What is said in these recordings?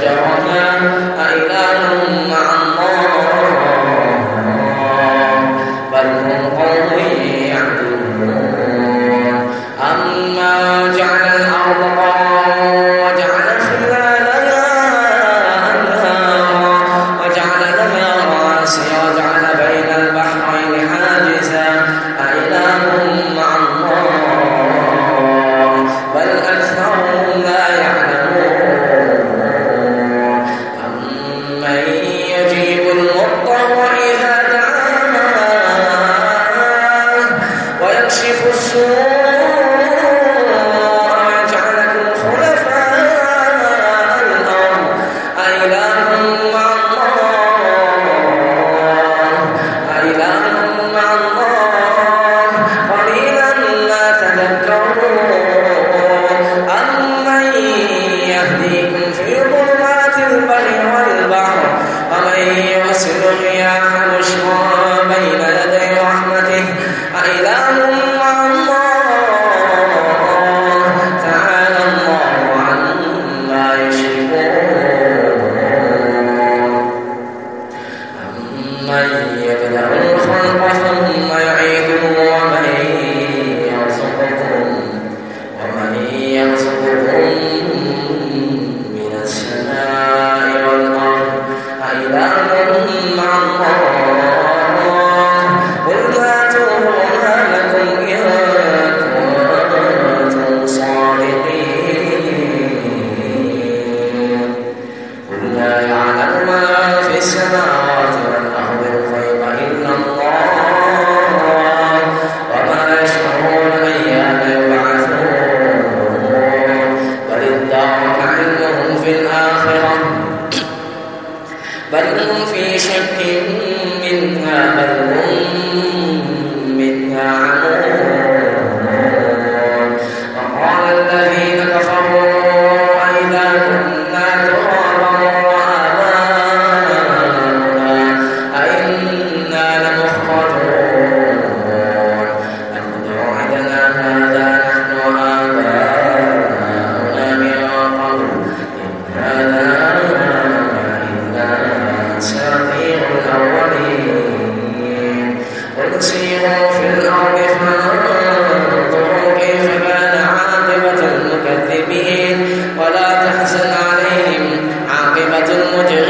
there are بل هم في شك منها بل هم المجرمين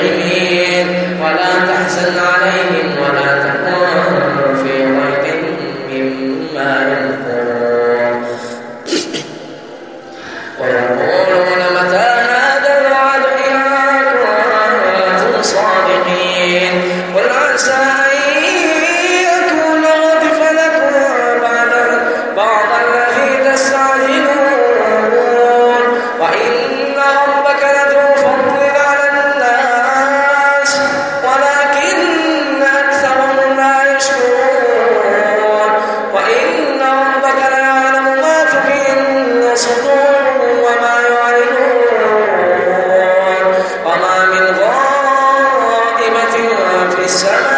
servant.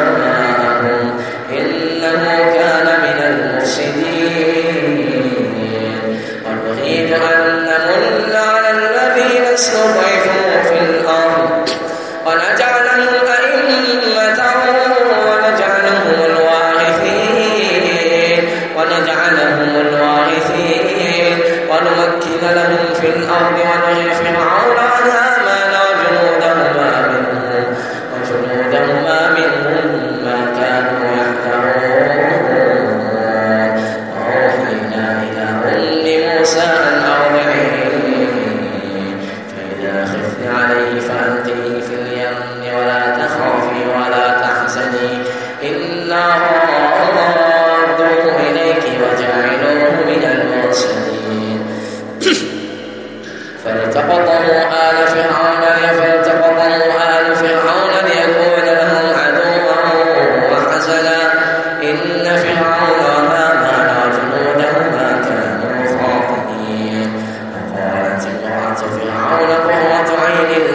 الأرض ونجعل فرعون عنها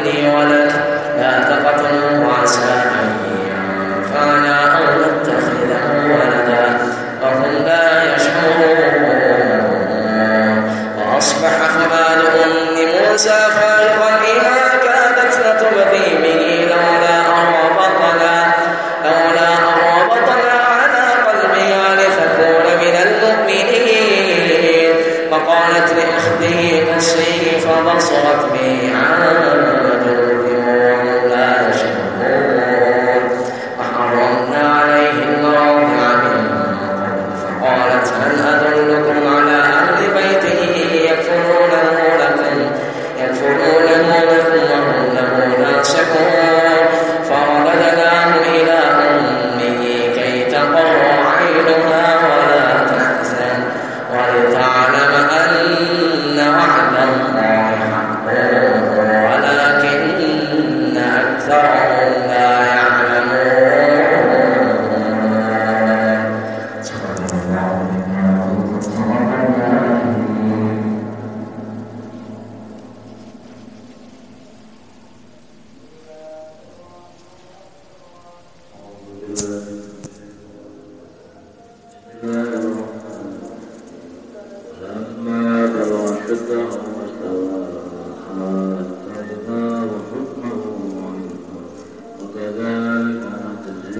بيده ولد لا تقتلوا عسى أن ينفعنا أو نتخذه ولدا وهم لا يشعرون. وأصبح فبال أم موسى خالقا بما كادت لتبغي به لولا أن ربطنا لولا أن ربطنا على قلبها لتكون من المؤمنين. فقالت لأخته قصي فبصرت به عن